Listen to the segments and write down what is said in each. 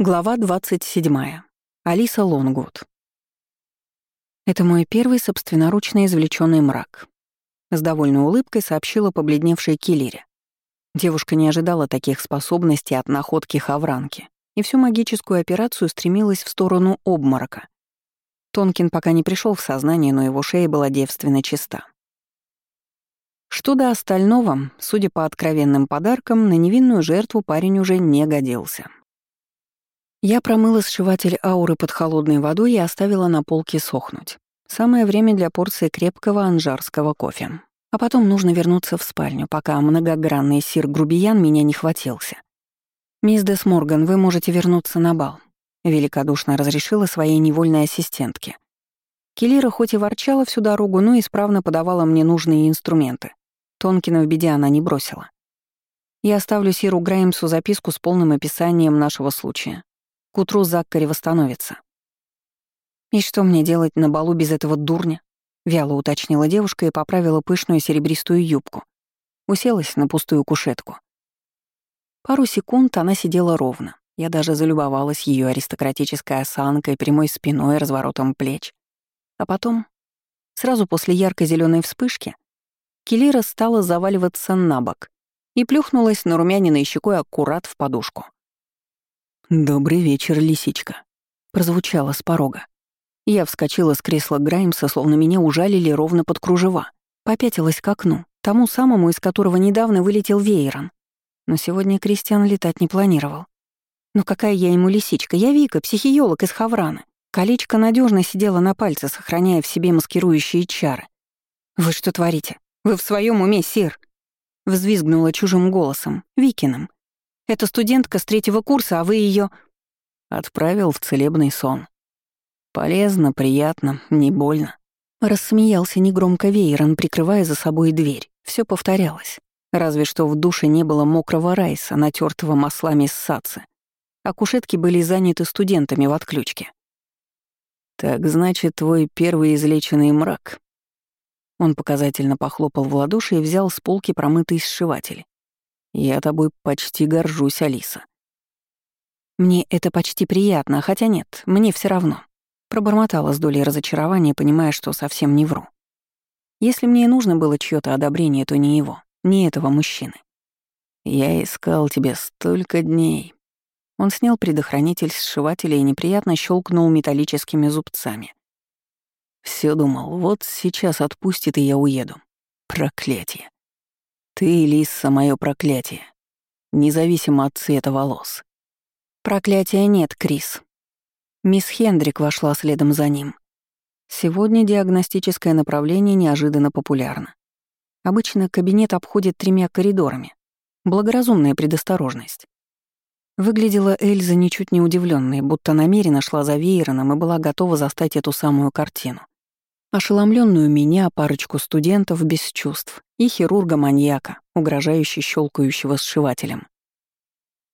Глава 27. Алиса Лонгвуд. Это мой первый собственноручно извлеченный мрак. С довольной улыбкой сообщила побледневшая Киллере. Девушка не ожидала таких способностей от находки хавранки и всю магическую операцию стремилась в сторону обморока. Тонкин пока не пришел в сознание, но его шея была девственно чиста. Что до остального, судя по откровенным подаркам, на невинную жертву парень уже не годился. Я промыла сшиватель ауры под холодной водой и оставила на полке сохнуть. Самое время для порции крепкого анжарского кофе. А потом нужно вернуться в спальню, пока многогранный сир-грубиян меня не хватился. «Мисс Дес вы можете вернуться на бал», — великодушно разрешила своей невольной ассистентке. Келира хоть и ворчала всю дорогу, но исправно подавала мне нужные инструменты. Тонкина в беде она не бросила. Я оставлю Сиру Граймсу записку с полным описанием нашего случая. К утру Заккари восстановится. «И что мне делать на балу без этого дурня?» — вяло уточнила девушка и поправила пышную серебристую юбку. Уселась на пустую кушетку. Пару секунд она сидела ровно. Я даже залюбовалась ее аристократической осанкой, прямой спиной, разворотом плеч. А потом, сразу после ярко зеленой вспышки, Келира стала заваливаться на бок и плюхнулась на румяниной щекой аккурат в подушку. «Добрый вечер, лисичка», — прозвучало с порога. Я вскочила с кресла Граймса, словно меня ужалили ровно под кружева. Попятилась к окну, тому самому, из которого недавно вылетел веерон. Но сегодня Кристиан летать не планировал. Но какая я ему лисичка? Я Вика, психиолог из Хаврана. Колечко надежно сидело на пальце, сохраняя в себе маскирующие чары. «Вы что творите? Вы в своем уме, сир?» Взвизгнула чужим голосом, Викиным, это студентка с третьего курса, а вы ее Отправил в целебный сон. Полезно, приятно, не больно. Рассмеялся негромко Вейрон, прикрывая за собой дверь. Все повторялось. Разве что в душе не было мокрого райса, натертого маслами с сацы. А кушетки были заняты студентами в отключке. «Так значит, твой первый излеченный мрак?» Он показательно похлопал в ладоши и взял с полки промытый сшиватель. Я тобой почти горжусь, Алиса. Мне это почти приятно, хотя нет, мне все равно. Пробормотала с долей разочарования, понимая, что совсем не вру. Если мне и нужно было чьё то одобрение, то не его, не этого мужчины. Я искал тебя столько дней. Он снял предохранитель сшивателя и неприятно щелкнул металлическими зубцами. Все думал, вот сейчас отпустит, и я уеду. Проклятие. Ты, Лиса, мое проклятие. Независимо от цвета волос. Проклятия нет, Крис. Мисс Хендрик вошла следом за ним. Сегодня диагностическое направление неожиданно популярно. Обычно кабинет обходит тремя коридорами. Благоразумная предосторожность. Выглядела Эльза ничуть не удивленной, будто намеренно шла за веероном и была готова застать эту самую картину. Ошеломленную меня, парочку студентов без чувств и хирурга-маньяка, угрожающе щелкающего сшивателем.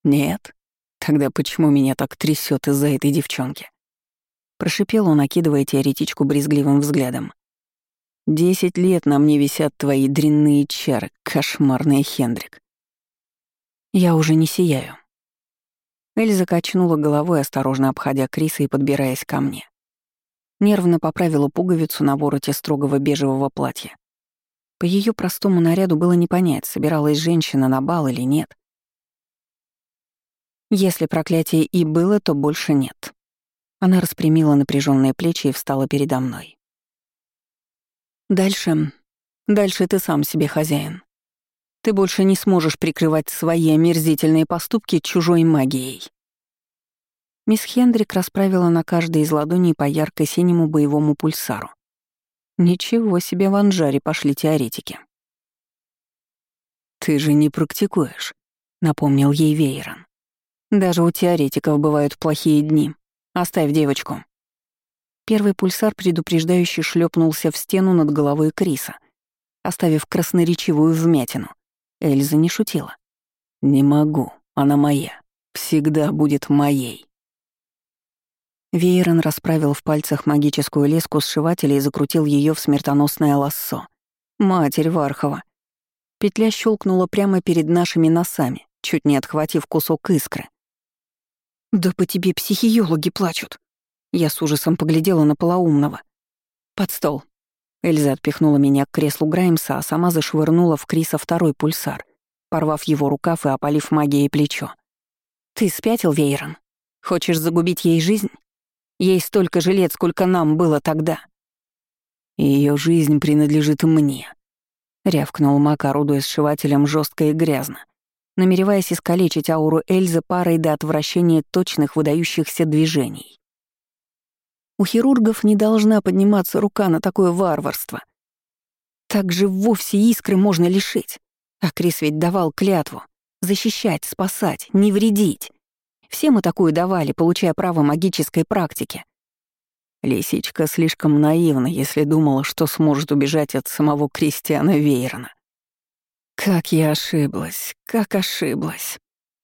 Нет? Тогда почему меня так трясет из-за этой девчонки? Прошипел он, накидывая теоретичку брезгливым взглядом. «Десять лет на мне висят твои дрянные чары, кошмарный Хендрик. Я уже не сияю». Эльза качнула головой, осторожно обходя Криса и подбираясь ко мне. Нервно поправила пуговицу на вороте строгого бежевого платья. По ее простому наряду было не понять, собиралась женщина на бал или нет. Если проклятие и было, то больше нет. Она распрямила напряженные плечи и встала передо мной. Дальше... Дальше ты сам себе хозяин. Ты больше не сможешь прикрывать свои омерзительные поступки чужой магией. Мисс Хендрик расправила на каждой из ладоней по ярко-синему боевому пульсару. Ничего себе в Анжаре пошли теоретики. «Ты же не практикуешь», — напомнил ей Вейрон. «Даже у теоретиков бывают плохие дни. Оставь девочку». Первый пульсар предупреждающе шлепнулся в стену над головой Криса, оставив красноречивую вмятину. Эльза не шутила. «Не могу, она моя. Всегда будет моей». Вейрон расправил в пальцах магическую леску сшивателя и закрутил ее в смертоносное лассо. Матерь Вархова. Петля щелкнула прямо перед нашими носами, чуть не отхватив кусок искры. «Да по тебе психиологи плачут!» Я с ужасом поглядела на полоумного. «Под стол!» Эльза отпихнула меня к креслу Граймса, а сама зашвырнула в Криса второй пульсар, порвав его рукав и опалив магией плечо. «Ты спятил, Вейрон? Хочешь загубить ей жизнь? Ей столько же лет, сколько нам было тогда!» Ее жизнь принадлежит мне», — рявкнул Мак, орудуя сшивателем жестко и грязно, намереваясь искалечить ауру Эльзы парой до отвращения точных выдающихся движений. У хирургов не должна подниматься рука на такое варварство. Так же вовсе искры можно лишить. А Крис ведь давал клятву — защищать, спасать, не вредить. Все мы такую давали, получая право магической практики. Лисичка слишком наивна, если думала, что сможет убежать от самого Кристиана Вейрона. Как я ошиблась, как ошиблась.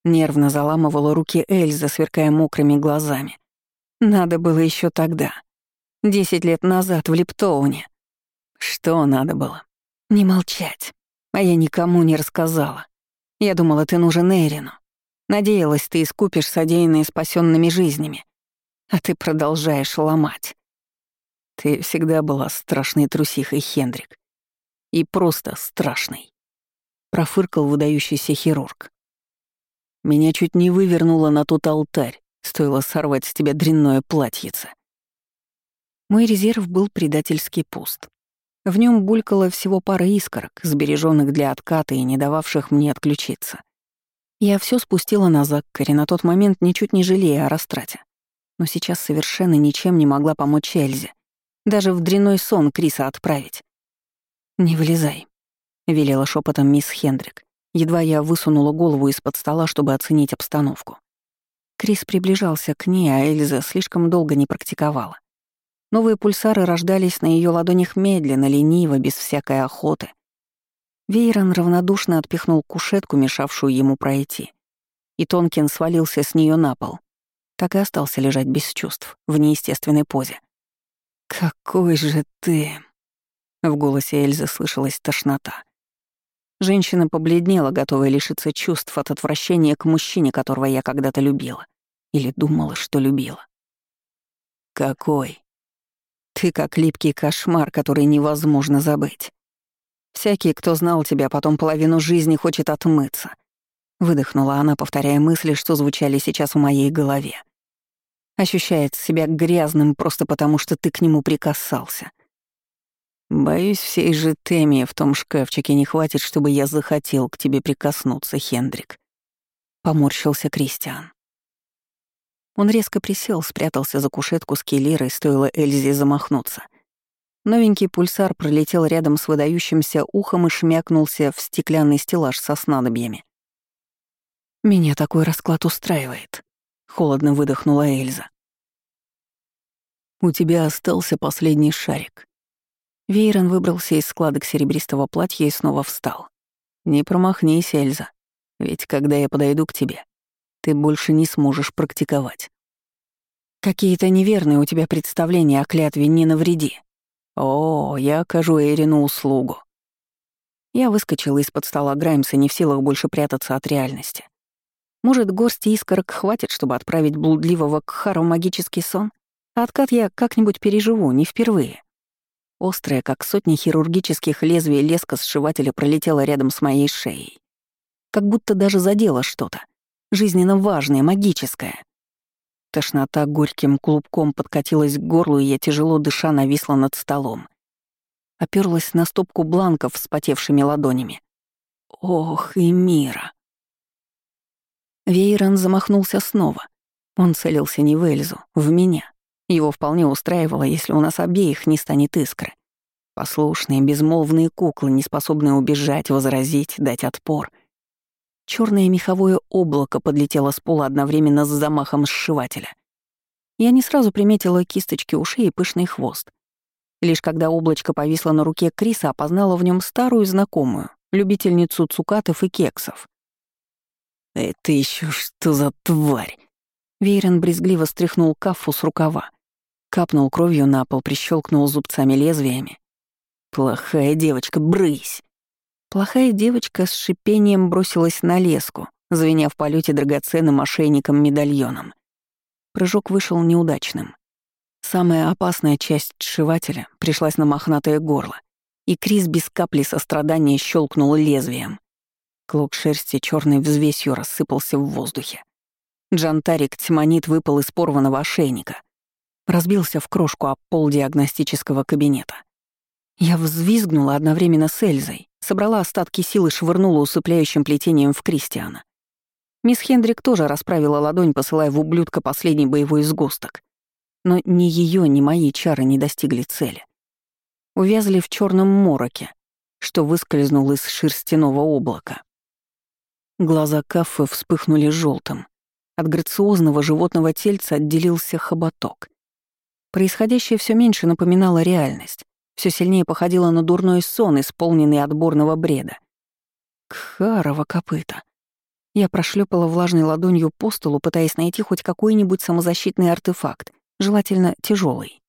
Нервно заламывала руки Эльза, сверкая мокрыми глазами. Надо было еще тогда. Десять лет назад в Лептоуне. Что надо было? Не молчать. А я никому не рассказала. Я думала, ты нужен Эрину. Надеялась, ты искупишь содеянные спасенными жизнями. А ты продолжаешь ломать. Ты всегда была страшной трусихой, Хендрик. И просто страшной. Профыркал выдающийся хирург. Меня чуть не вывернуло на тот алтарь, Стоило сорвать с тебя дрянное платьице. Мой резерв был предательски пуст. В нем булькало всего пара искорок, сбереженных для отката и не дававших мне отключиться. Я все спустила на Заккаре, на тот момент ничуть не жалея о растрате. Но сейчас совершенно ничем не могла помочь Эльзе. Даже в дрянной сон Криса отправить. «Не вылезай», — велела шепотом мисс Хендрик. Едва я высунула голову из-под стола, чтобы оценить обстановку. Крис приближался к ней, а Эльза слишком долго не практиковала. Новые пульсары рождались на ее ладонях медленно, лениво, без всякой охоты. Вейрон равнодушно отпихнул кушетку, мешавшую ему пройти. И Тонкин свалился с нее на пол. Так и остался лежать без чувств, в неестественной позе. «Какой же ты...» В голосе Эльзы слышалась тошнота. Женщина побледнела, готовая лишиться чувств от отвращения к мужчине, которого я когда-то любила. Или думала, что любила. «Какой?» «Ты как липкий кошмар, который невозможно забыть. Всякий, кто знал тебя, потом половину жизни хочет отмыться». Выдохнула она, повторяя мысли, что звучали сейчас в моей голове. Ощущает себя грязным просто потому, что ты к нему прикасался. Боюсь, всей же темии в том шкафчике не хватит, чтобы я захотел к тебе прикоснуться, Хендрик. Поморщился Кристиан. Он резко присел, спрятался за кушетку с Келирой, стоило Эльзе замахнуться. Новенький пульсар пролетел рядом с выдающимся ухом и шмякнулся в стеклянный стеллаж со снадобьями. «Меня такой расклад устраивает», — холодно выдохнула Эльза. «У тебя остался последний шарик», Вейрон выбрался из складок серебристого платья и снова встал. «Не промахнись, Эльза, ведь когда я подойду к тебе, ты больше не сможешь практиковать. Какие-то неверные у тебя представления о клятве «не навреди». О, я окажу Эрину услугу. Я выскочила из-под стола Граймса, не в силах больше прятаться от реальности. Может, горсти искорок хватит, чтобы отправить блудливого к Хару магический сон? Откат я как-нибудь переживу, не впервые. Острая, как сотни хирургических лезвий, леска сшивателя пролетела рядом с моей шеей. Как будто даже задела что-то. Жизненно важное, магическое. Тошнота горьким клубком подкатилась к горлу, и я, тяжело дыша, нависла над столом. Оперлась на стопку бланков с потевшими ладонями. Ох, и мира. Вейрон замахнулся снова. Он целился не в Эльзу, в меня. Его вполне устраивало, если у нас обеих не станет искры. Послушные, безмолвные куклы, не способные убежать, возразить, дать отпор. Черное меховое облако подлетело с пола одновременно с замахом сшивателя. Я не сразу приметила кисточки ушей и пышный хвост. Лишь когда облачко повисло на руке Криса, опознала в нем старую знакомую, любительницу цукатов и кексов. «Это еще что за тварь?» Вейрон брезгливо стряхнул кафу с рукава. Капнул кровью на пол, прищелкнул зубцами лезвиями. «Плохая девочка, брысь!» Плохая девочка с шипением бросилась на леску, звеня в полете драгоценным ошейником-медальоном. Прыжок вышел неудачным. Самая опасная часть сшивателя пришлась на мохнатое горло, и Крис без капли сострадания щелкнул лезвием. Клок шерсти черной взвесью рассыпался в воздухе. Джантарик Тимонит выпал из порванного ошейника. Разбился в крошку об пол диагностического кабинета. Я взвизгнула одновременно с Эльзой, собрала остатки сил и швырнула усыпляющим плетением в Кристиана. Мисс Хендрик тоже расправила ладонь, посылая в ублюдка последний боевой сгусток. Но ни ее, ни мои чары не достигли цели. Увязли в черном мороке, что выскользнул из шерстяного облака. Глаза Каффы вспыхнули желтым. От грациозного животного тельца отделился хоботок. Происходящее все меньше напоминало реальность, все сильнее походило на дурной сон, исполненный отборного бреда. Кхарова копыта. Я прошлепала влажной ладонью по столу, пытаясь найти хоть какой-нибудь самозащитный артефакт, желательно тяжелый.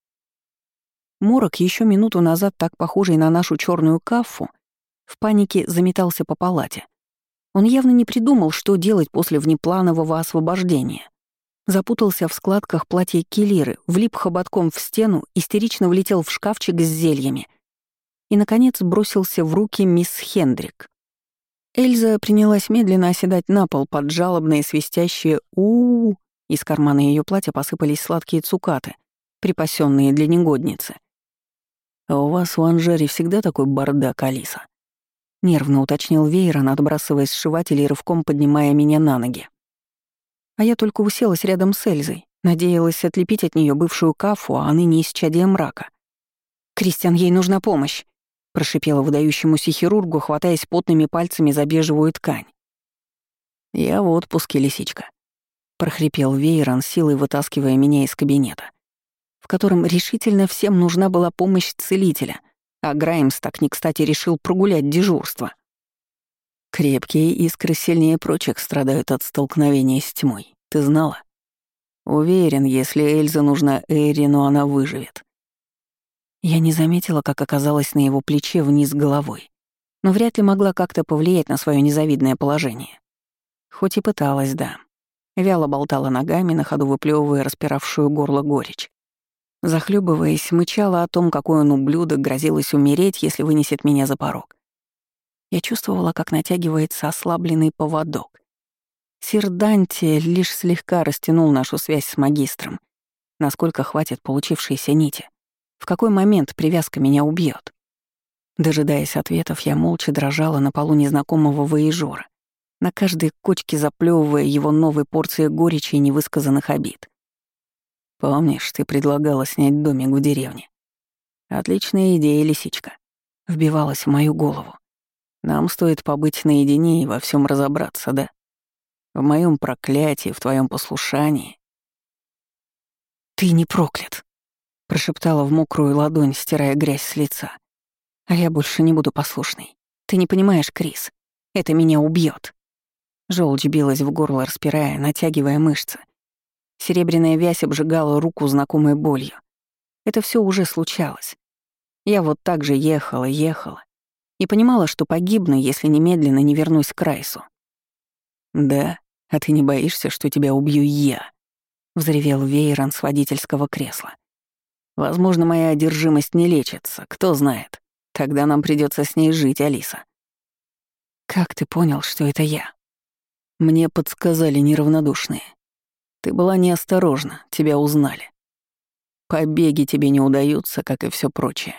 Морок, еще минуту назад так похожий на нашу черную кафу, в панике заметался по палате. Он явно не придумал, что делать после внепланового освобождения. Запутался в складках платья Келиры, влип хоботком в стену, истерично влетел в шкафчик с зельями и, наконец, бросился в руки мисс Хендрик. Эльза принялась медленно оседать на пол под жалобное свистящее у, -у, -у. Из кармана ее платья посыпались сладкие цукаты, припасенные для негодницы. «А у вас в Анжаре всегда такой бардак, Алиса?» Нервно уточнил Вейрон, отбрасывая сшиватель и рывком поднимая меня на ноги. А я только уселась рядом с Эльзой, надеялась отлепить от нее бывшую кафу, а ныне исчадие мрака. «Кристиан, ей нужна помощь!» прошипела выдающемуся хирургу, хватаясь потными пальцами за бежевую ткань. «Я в отпуске, лисичка», — прохрипел Вейрон, силой вытаскивая меня из кабинета, в котором решительно всем нужна была помощь целителя, а Граймс так не кстати решил прогулять дежурство. Крепкие искры сильнее прочих страдают от столкновения с тьмой. Ты знала? Уверен, если Эльза нужна Эрину, она выживет. Я не заметила, как оказалась на его плече вниз головой, но вряд ли могла как-то повлиять на свое незавидное положение. Хоть и пыталась, да. Вяло болтала ногами, на ходу выплевывая распиравшую горло горечь. Захлебываясь, мычала о том, какой он ублюдок, грозилась умереть, если вынесет меня за порог. Я чувствовала, как натягивается ослабленный поводок. Сир Данти лишь слегка растянул нашу связь с магистром, насколько хватит получившейся нити. В какой момент привязка меня убьет? Дожидаясь ответов, я молча дрожала на полу незнакомого воежора, на каждой кочке заплевывая его новой порцией горечи и невысказанных обид. «Помнишь, ты предлагала снять домик в деревне? Отличная идея, лисичка. Вбивалась в мою голову. Нам стоит побыть наедине и во всем разобраться, да? В моем проклятии, в твоем послушании. Ты не проклят, прошептала в мокрую ладонь, стирая грязь с лица. «А я больше не буду послушной. Ты не понимаешь, Крис. Это меня убьет. Желчь билась в горло, распирая, натягивая мышцы. Серебряная вязь обжигала руку знакомой болью. Это все уже случалось. Я вот так же ехала, ехала. И понимала, что погибну, если немедленно не вернусь к Райсу. «Да, а ты не боишься, что тебя убью я?» — взревел Вейрон с водительского кресла. Возможно, моя одержимость не лечится, кто знает. Тогда нам придется с ней жить, Алиса. Как ты понял, что это я? Мне подсказали неравнодушные. Ты была неосторожна, тебя узнали. Побеги тебе не удаются, как и все прочее.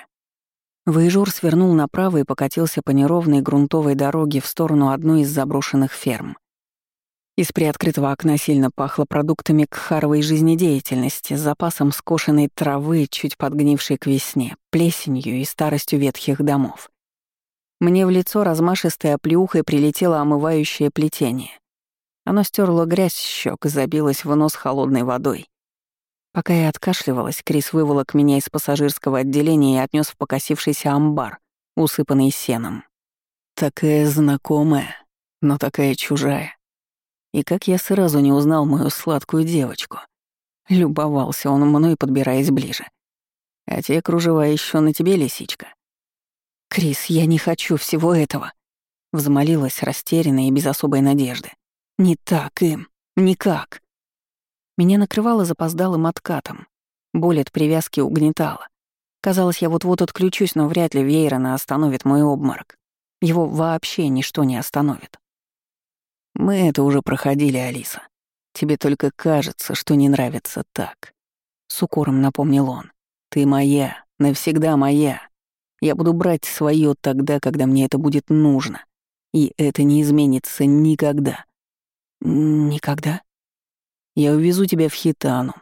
Выжур свернул направо и покатился по неровной грунтовой дороге в сторону одной из заброшенных ферм. Из приоткрытого окна сильно пахло продуктами кхаровой жизнедеятельности, запасом скошенной травы, чуть подгнившей к весне, плесенью и старостью ветхих домов. Мне в лицо размашистой оплеухой прилетело омывающее плетение. Оно стерло грязь с щек и забилось в нос холодной водой. Пока я откашливалась, Крис выволок меня из пассажирского отделения и отнес в покосившийся амбар, усыпанный сеном. Такая знакомая, но такая чужая. И как я сразу не узнал мою сладкую девочку. Любовался он мной, подбираясь ближе. А те кружева еще на тебе, лисичка. «Крис, я не хочу всего этого», — взмолилась растерянная и без особой надежды. «Не так им, никак». Меня накрывало запоздалым откатом. Боль от привязки угнетала. Казалось, я вот-вот отключусь, но вряд ли Вейрона остановит мой обморок. Его вообще ничто не остановит. Мы это уже проходили, Алиса. Тебе только кажется, что не нравится так. С укором напомнил он. Ты моя, навсегда моя. Я буду брать свое тогда, когда мне это будет нужно. И это не изменится никогда. Никогда? Я увезу тебя в Хитану.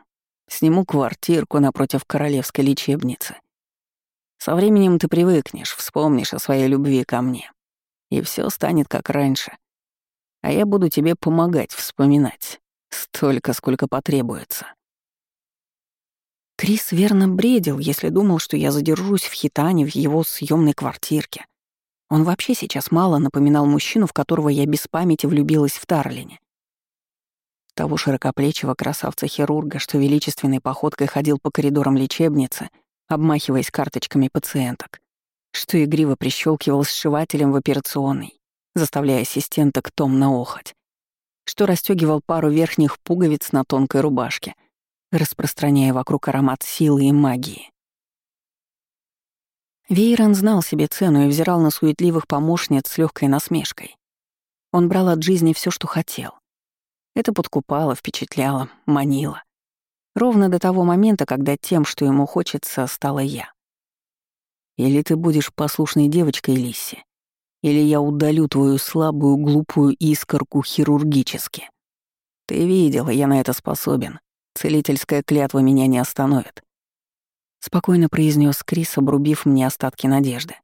Сниму квартирку напротив королевской лечебницы. Со временем ты привыкнешь, вспомнишь о своей любви ко мне. И все станет как раньше. А я буду тебе помогать вспоминать. Столько, сколько потребуется. Крис верно бредил, если думал, что я задержусь в Хитане в его съемной квартирке. Он вообще сейчас мало напоминал мужчину, в которого я без памяти влюбилась в Тарлине того широкоплечего красавца-хирурга, что величественной походкой ходил по коридорам лечебницы, обмахиваясь карточками пациенток, что игриво прищелкивал сшивателем в операционной, заставляя ассистенток томно охоть, что расстегивал пару верхних пуговиц на тонкой рубашке, распространяя вокруг аромат силы и магии. Вейрон знал себе цену и взирал на суетливых помощниц с легкой насмешкой. Он брал от жизни все, что хотел. Это подкупало, впечатляло, манило. Ровно до того момента, когда тем, что ему хочется, стала я. Или ты будешь послушной девочкой Лисси, или я удалю твою слабую, глупую искорку хирургически. Ты видела, я на это способен. Целительская клятва меня не остановит. Спокойно произнес Крис, обрубив мне остатки надежды.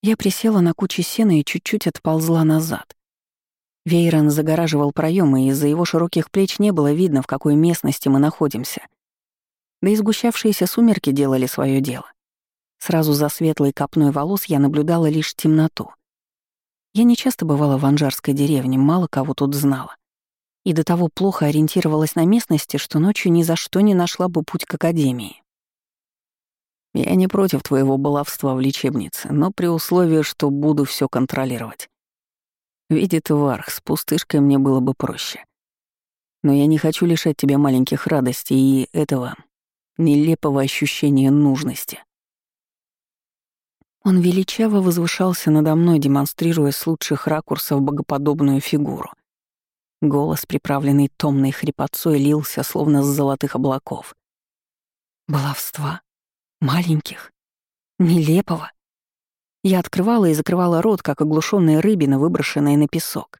Я присела на кучу сена и чуть-чуть отползла назад. Вейрон загораживал проемы, и из-за его широких плеч не было видно, в какой местности мы находимся. Да и сгущавшиеся сумерки делали свое дело. Сразу за светлой копной волос я наблюдала лишь темноту. Я не часто бывала в Анжарской деревне, мало кого тут знала. И до того плохо ориентировалась на местности, что ночью ни за что не нашла бы путь к академии. Я не против твоего баловства в лечебнице, но при условии, что буду все контролировать. Видит Варх, с пустышкой мне было бы проще. Но я не хочу лишать тебя маленьких радостей и этого нелепого ощущения нужности. Он величаво возвышался надо мной, демонстрируя с лучших ракурсов богоподобную фигуру. Голос, приправленный томной хрипотцой, лился, словно с золотых облаков. Баловства? Маленьких? Нелепого? Я открывала и закрывала рот, как оглушенная рыбина, выброшенная на песок.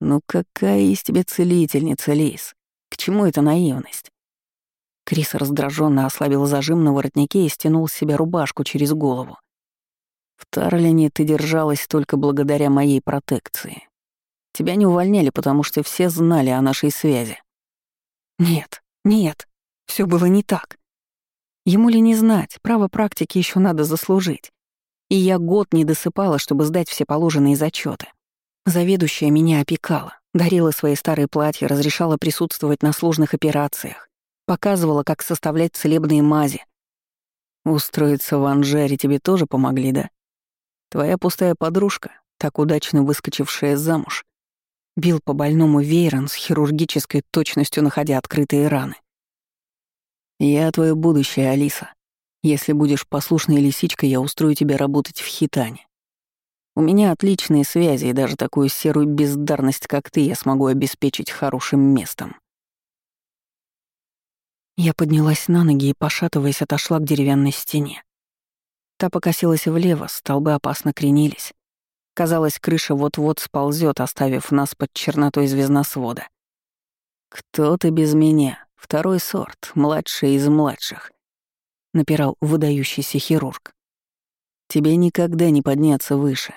«Ну какая из тебя целительница, Лис? К чему эта наивность?» Крис раздраженно ослабил зажим на воротнике и стянул с себя рубашку через голову. «В Тарлине ты держалась только благодаря моей протекции. Тебя не увольняли, потому что все знали о нашей связи». «Нет, нет, все было не так. Ему ли не знать, право практики еще надо заслужить. И я год не досыпала, чтобы сдать все положенные зачеты. Заведующая меня опекала, дарила свои старые платья, разрешала присутствовать на сложных операциях, показывала, как составлять целебные мази. Устроиться в Анжаре тебе тоже помогли, да? Твоя пустая подружка, так удачно выскочившая замуж, бил по больному Вейрон с хирургической точностью, находя открытые раны. «Я твое будущее, Алиса. Если будешь послушной лисичкой, я устрою тебя работать в Хитане. У меня отличные связи, и даже такую серую бездарность, как ты, я смогу обеспечить хорошим местом». Я поднялась на ноги и, пошатываясь, отошла к деревянной стене. Та покосилась влево, столбы опасно кренились. Казалось, крыша вот-вот сползет, оставив нас под чернотой звездносвода. «Кто ты без меня? Второй сорт, младший из младших напирал выдающийся хирург. Тебе никогда не подняться выше.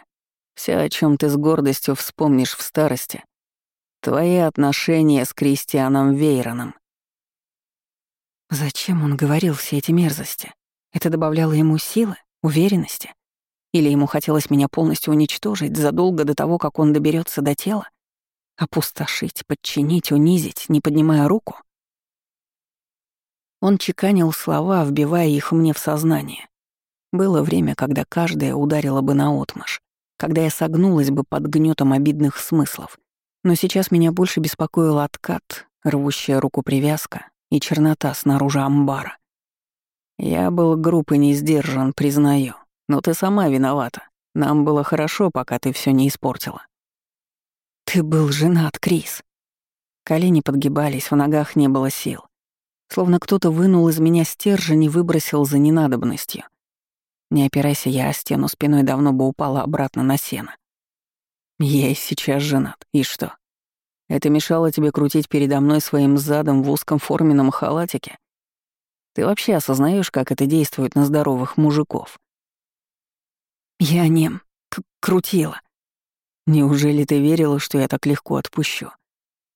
Все, о чем ты с гордостью вспомнишь в старости. Твои отношения с Кристианом Вейроном. Зачем он говорил все эти мерзости? Это добавляло ему силы, уверенности? Или ему хотелось меня полностью уничтожить задолго до того, как он доберется до тела? Опустошить, подчинить, унизить, не поднимая руку? Он чеканил слова, вбивая их мне в сознание. Было время, когда каждая ударила бы наотмашь, когда я согнулась бы под гнетом обидных смыслов, Но сейчас меня больше беспокоил откат, рвущая руку привязка и чернота снаружи амбара. Я был груб и не сдержан, признаю. Но ты сама виновата. Нам было хорошо, пока ты все не испортила. Ты был женат, Крис. Колени подгибались, в ногах не было сил. Словно кто-то вынул из меня стержень и выбросил за ненадобностью. Не опирайся я о стену, спиной давно бы упала обратно на сено. Я и сейчас женат. И что? Это мешало тебе крутить передо мной своим задом в узком форменном халатике? Ты вообще осознаешь, как это действует на здоровых мужиков? Я не крутила. Неужели ты верила, что я так легко отпущу?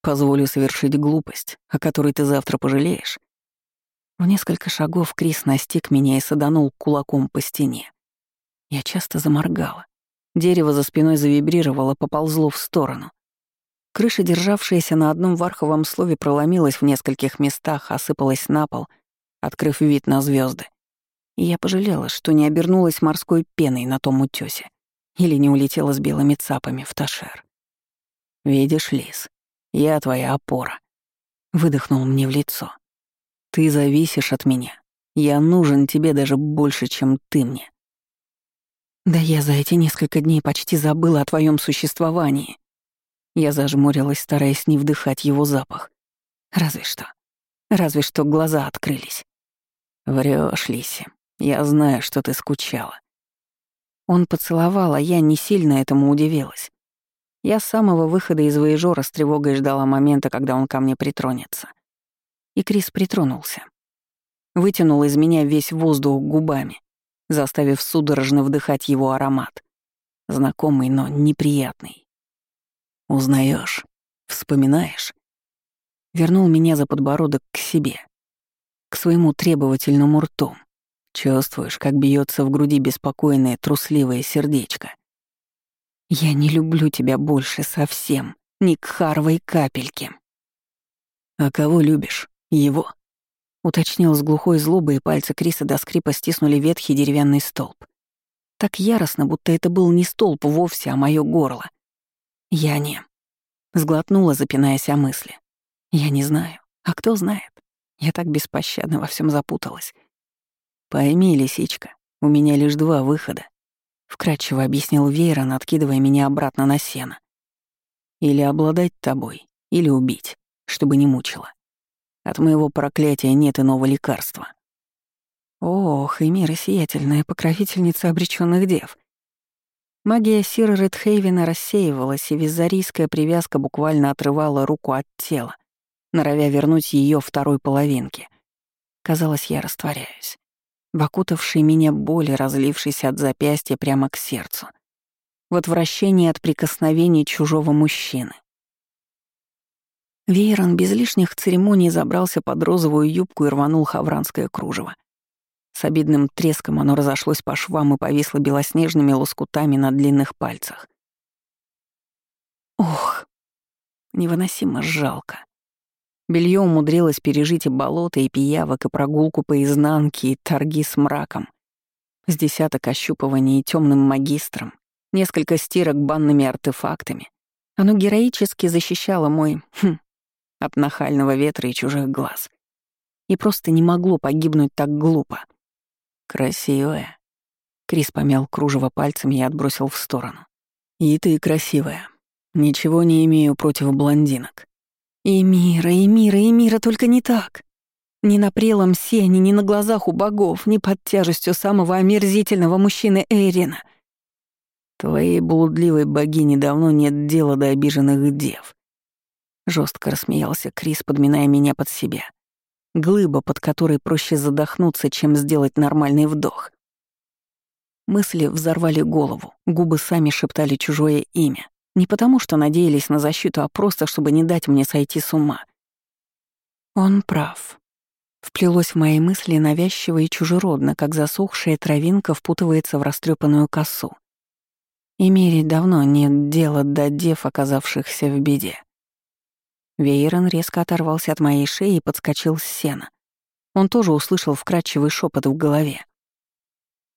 Позволю совершить глупость, о которой ты завтра пожалеешь? В несколько шагов Крис настиг меня и саданул кулаком по стене. Я часто заморгала. Дерево за спиной завибрировало, поползло в сторону. Крыша, державшаяся на одном варховом слове, проломилась в нескольких местах, осыпалась на пол, открыв вид на звезды. И я пожалела, что не обернулась морской пеной на том утёсе или не улетела с белыми цапами в Ташер. «Видишь, Лис, я твоя опора», — выдохнул мне в лицо. «Ты зависишь от меня. Я нужен тебе даже больше, чем ты мне». Да я за эти несколько дней почти забыла о твоем существовании. Я зажмурилась, стараясь не вдыхать его запах. Разве что. Разве что глаза открылись. Врешь, Лиси. Я знаю, что ты скучала. Он поцеловал, а я не сильно этому удивилась. Я с самого выхода из воежора с тревогой ждала момента, когда он ко мне притронется. И Крис притронулся. Вытянул из меня весь воздух губами, заставив судорожно вдыхать его аромат. Знакомый, но неприятный. Узнаешь, вспоминаешь? Вернул меня за подбородок к себе, к своему требовательному рту. Чувствуешь, как бьется в груди беспокойное, трусливое сердечко. Я не люблю тебя больше совсем, ни к харвой капельке. А кого любишь? Его? уточнил с глухой злобой, и пальцы Криса до скрипа стиснули ветхий деревянный столб. Так яростно, будто это был не столб вовсе, а мое горло. Я не. Сглотнула, запинаясь о мысли. Я не знаю. А кто знает? Я так беспощадно во всем запуталась. Пойми, лисичка, у меня лишь два выхода. Вкратчиво объяснил Вейрон, откидывая меня обратно на сено. Или обладать тобой, или убить, чтобы не мучила. От моего проклятия нет иного лекарства. Ох, и мира сиятельная покровительница обреченных дев. Магия Сира Редхейвена рассеивалась, и визарийская привязка буквально отрывала руку от тела, норовя вернуть ее второй половинке. Казалось, я растворяюсь. В окутавшей меня боли, разлившейся от запястья прямо к сердцу. В отвращении от прикосновений чужого мужчины. Вейрон без лишних церемоний забрался под розовую юбку и рванул хавранское кружево. С обидным треском оно разошлось по швам и повисло белоснежными лоскутами на длинных пальцах. Ох, невыносимо жалко. Белье умудрилось пережить и болото, и пиявок, и прогулку по изнанке, и торги с мраком. С десяток ощупываний и темным магистром, несколько стирок банными артефактами. Оно героически защищало мой хм, от нахального ветра и чужих глаз. И просто не могло погибнуть так глупо. «Красивая». Крис помял кружево пальцем и отбросил в сторону. «И ты красивая. Ничего не имею против блондинок». «И мира, и мира, и мира, только не так. Ни на прелом сене, ни на глазах у богов, ни под тяжестью самого омерзительного мужчины Эрина». «Твоей блудливой богине давно нет дела до обиженных дев. Жестко рассмеялся Крис, подминая меня под себя. Глыба, под которой проще задохнуться, чем сделать нормальный вдох. Мысли взорвали голову, губы сами шептали чужое имя. Не потому, что надеялись на защиту, а просто, чтобы не дать мне сойти с ума. Он прав. Вплелось в мои мысли навязчиво и чужеродно, как засохшая травинка впутывается в растрепанную косу. И мерить давно нет дела до дев, оказавшихся в беде. Вейрон резко оторвался от моей шеи и подскочил с сена. Он тоже услышал вкрадчивый шепот в голове.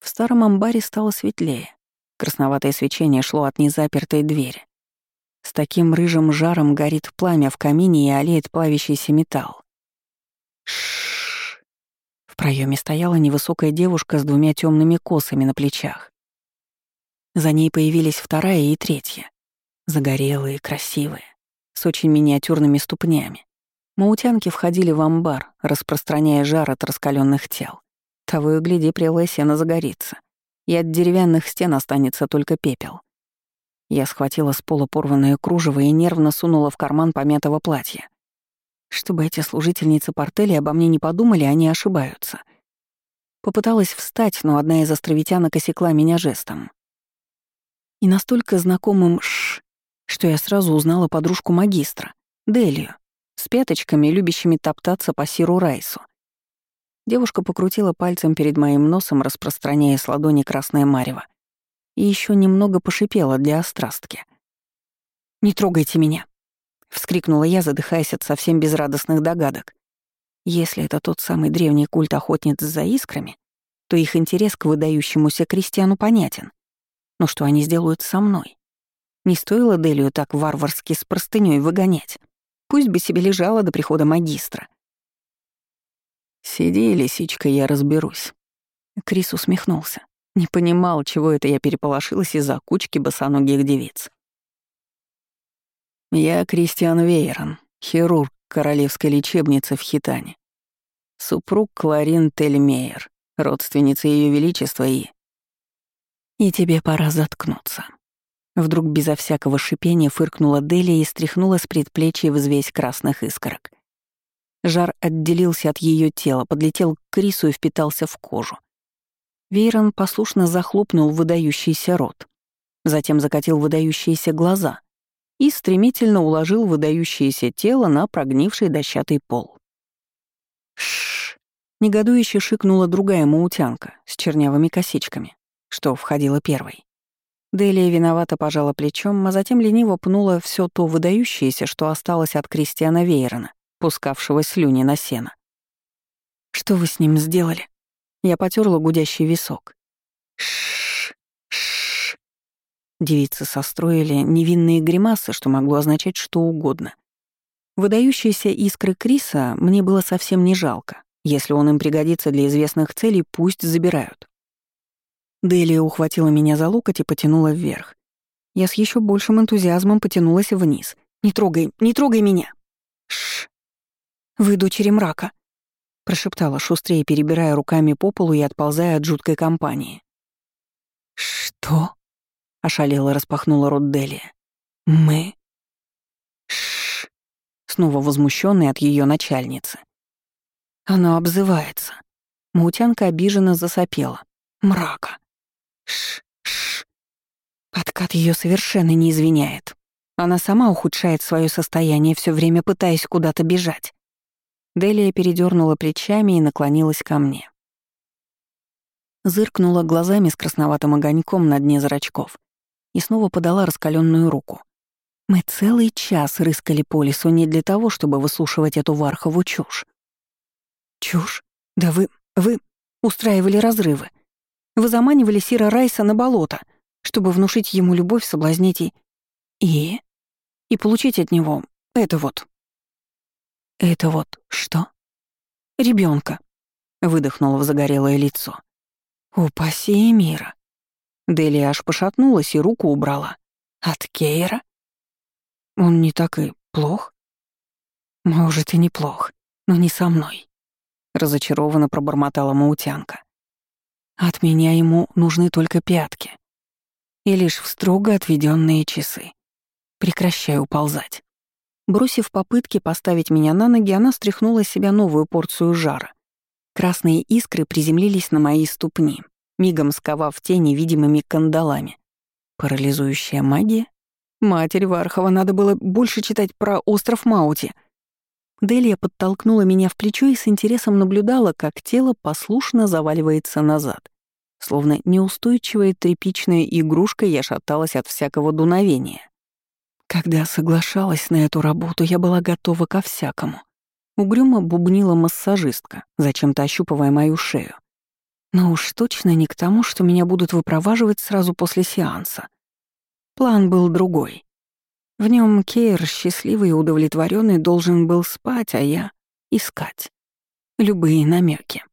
В старом амбаре стало светлее. Красноватое свечение шло от незапертой двери. С таким рыжим жаром горит пламя в камине и олеет плавящийся металл. Шш. В проеме стояла невысокая девушка с двумя темными косами на плечах. За ней появились вторая и третья. Загорелые, красивые, с очень миниатюрными ступнями. Маутянки входили в амбар, распространяя жар от раскаленных тел. Того и гляди, прелая сена загорится, и от деревянных стен останется только пепел. Я схватила с пола порванное кружево и нервно сунула в карман помятого платья. Чтобы эти служительницы портели обо мне не подумали, они ошибаются. Попыталась встать, но одна из островитянок осекла меня жестом. И настолько знакомым «ш», что я сразу узнала подружку магистра, Делию, с пяточками, любящими топтаться по сиру райсу. Девушка покрутила пальцем перед моим носом, распространяя с ладони красное марево, и еще немного пошипела для острастки. «Не трогайте меня!» — вскрикнула я, задыхаясь от совсем безрадостных догадок. Если это тот самый древний культ охотниц за искрами, то их интерес к выдающемуся крестьяну понятен. Но что они сделают со мной? Не стоило Делию так варварски с простынёй выгонять. Пусть бы себе лежала до прихода магистра. «Сиди, лисичка, я разберусь». Крис усмехнулся. Не понимал, чего это я переполошилась из-за кучки босоногих девиц. «Я Кристиан Вейрон, хирург королевской лечебницы в Хитане. Супруг Кларин Тельмейер, родственница Ее Величества и...» «И тебе пора заткнуться». Вдруг безо всякого шипения фыркнула Делия и стряхнула с предплечья взвесь красных искорок. Жар отделился от ее тела, подлетел к Крису и впитался в кожу. Вейрон послушно захлопнул выдающийся рот, затем закатил выдающиеся глаза и стремительно уложил выдающееся тело на прогнивший дощатый пол. Шш! Негодующе шикнула другая маутянка с чернявыми косичками, что входила первой. Делия виновато пожала плечом, а затем лениво пнула все то выдающееся, что осталось от Кристиана Вейрона, пускавшего слюни на сено. «Что вы с ним сделали?» Я потерла гудящий висок. Шш, шш. Девицы состроили невинные гримасы, что могло означать что угодно. Выдающиеся искры Криса мне было совсем не жалко. Если он им пригодится для известных целей, пусть забирают. Делия ухватила меня за локоть и потянула вверх. Я с еще большим энтузиазмом потянулась вниз. «Не трогай, не трогай меня!» «Шш! Вы дочери мрака!» прошептала шустрее, перебирая руками по полу и отползая от жуткой компании. «Что?» — ошалела распахнула рот Делия. «Мы?» «Шш!» — снова возмущенный от ее начальницы. Она обзывается. Маутянка обиженно засопела. «Мрака!» «Шш-шш!» Подкат ее совершенно не извиняет. Она сама ухудшает свое состояние, все время пытаясь куда-то бежать. Делия передернула плечами и наклонилась ко мне. Зыркнула глазами с красноватым огоньком на дне зрачков и снова подала раскаленную руку. Мы целый час рыскали по лесу не для того, чтобы выслушивать эту вархову чушь. Чушь? Да вы... вы устраивали разрывы. Вы заманивали Сира Райса на болото, чтобы внушить ему любовь, соблазнить и... И... И получить от него это вот. «Это вот что?» Ребенка, выдохнула в загорелое лицо. «Упаси мира!» Дели аж пошатнулась и руку убрала. «От Кейра?» «Он не так и плох?» «Может, и неплох, но не со мной», — разочарованно пробормотала Маутянка. «От меня ему нужны только пятки. И лишь в строго отведенные часы. Прекращай уползать». Бросив попытки поставить меня на ноги, она стряхнула с себя новую порцию жара. Красные искры приземлились на мои ступни, мигом сковав те невидимыми кандалами. Парализующая магия? Матерь Вархова, надо было больше читать про остров Маути. Делия подтолкнула меня в плечо и с интересом наблюдала, как тело послушно заваливается назад. Словно неустойчивая тряпичная игрушка я шаталась от всякого дуновения. Когда соглашалась на эту работу, я была готова ко всякому. Угрюмо бубнила массажистка, зачем-то ощупывая мою шею. Но уж точно не к тому, что меня будут выпроваживать сразу после сеанса. План был другой. В нем Кейр, счастливый и удовлетворенный, должен был спать, а я — искать. Любые намеки.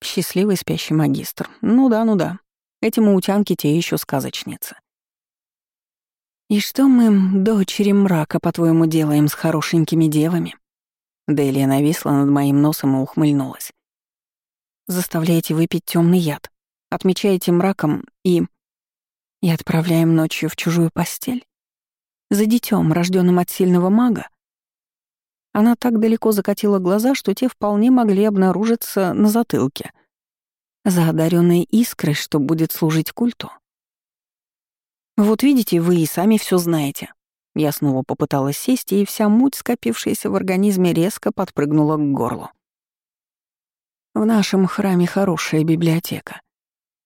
Счастливый спящий магистр. Ну да, ну да. Эти маутянки те еще сказочницы. «И что мы, дочери мрака, по-твоему, делаем с хорошенькими девами?» Делия нависла над моим носом и ухмыльнулась. «Заставляете выпить темный яд, отмечаете мраком и...» «И отправляем ночью в чужую постель? За детем, рожденным от сильного мага?» Она так далеко закатила глаза, что те вполне могли обнаружиться на затылке. За одаренной искрой, что будет служить культу. «Вот видите, вы и сами все знаете». Я снова попыталась сесть, и вся муть, скопившаяся в организме, резко подпрыгнула к горлу. В нашем храме хорошая библиотека.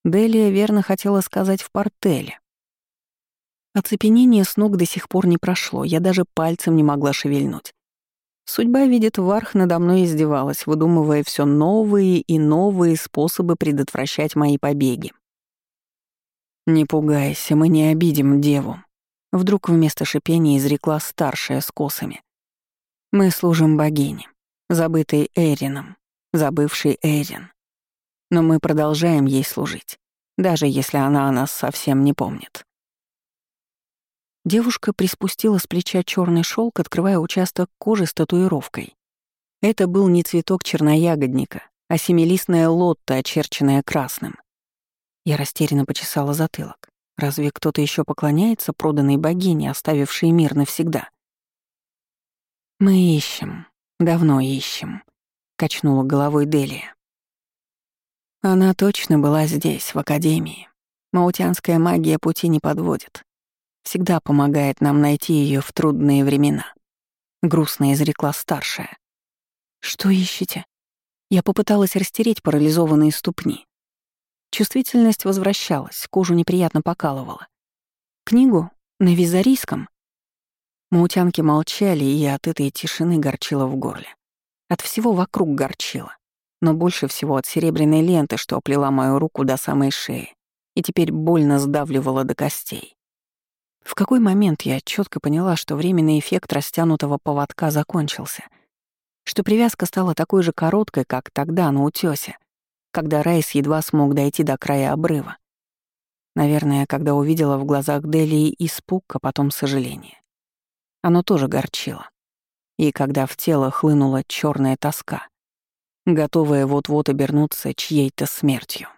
Делия верно хотела сказать в портеле. Оцепенение с ног до сих пор не прошло, я даже пальцем не могла шевельнуть. Судьба, видит, Варх надо мной издевалась, выдумывая все новые и новые способы предотвращать мои побеги. «Не пугайся, мы не обидим деву», — вдруг вместо шипения изрекла старшая с косами. «Мы служим богине, забытой Эрином, забывшей Эрин. Но мы продолжаем ей служить, даже если она о нас совсем не помнит». Девушка приспустила с плеча черный шелк, открывая участок кожи с татуировкой. Это был не цветок черноягодника, а семилистная лотта, очерченная красным. Я растерянно почесала затылок. Разве кто-то еще поклоняется проданной богине, оставившей мир навсегда? «Мы ищем. Давно ищем», — качнула головой Делия. Она точно была здесь, в Академии. Маутянская магия пути не подводит. Всегда помогает нам найти ее в трудные времена. Грустно изрекла старшая. «Что ищете?» Я попыталась растереть парализованные ступни. Чувствительность возвращалась, кожу неприятно покалывала. Книгу? На визарийском? Маутянки молчали, и от этой тишины горчило в горле. От всего вокруг горчило. Но больше всего от серебряной ленты, что оплела мою руку до самой шеи и теперь больно сдавливала до костей. В какой момент я четко поняла, что временный эффект растянутого поводка закончился, что привязка стала такой же короткой, как тогда на утёсе, когда Райс едва смог дойти до края обрыва. Наверное, когда увидела в глазах Делии испуг, а потом сожаление. Оно тоже горчило. И когда в тело хлынула черная тоска, готовая вот-вот обернуться чьей-то смертью.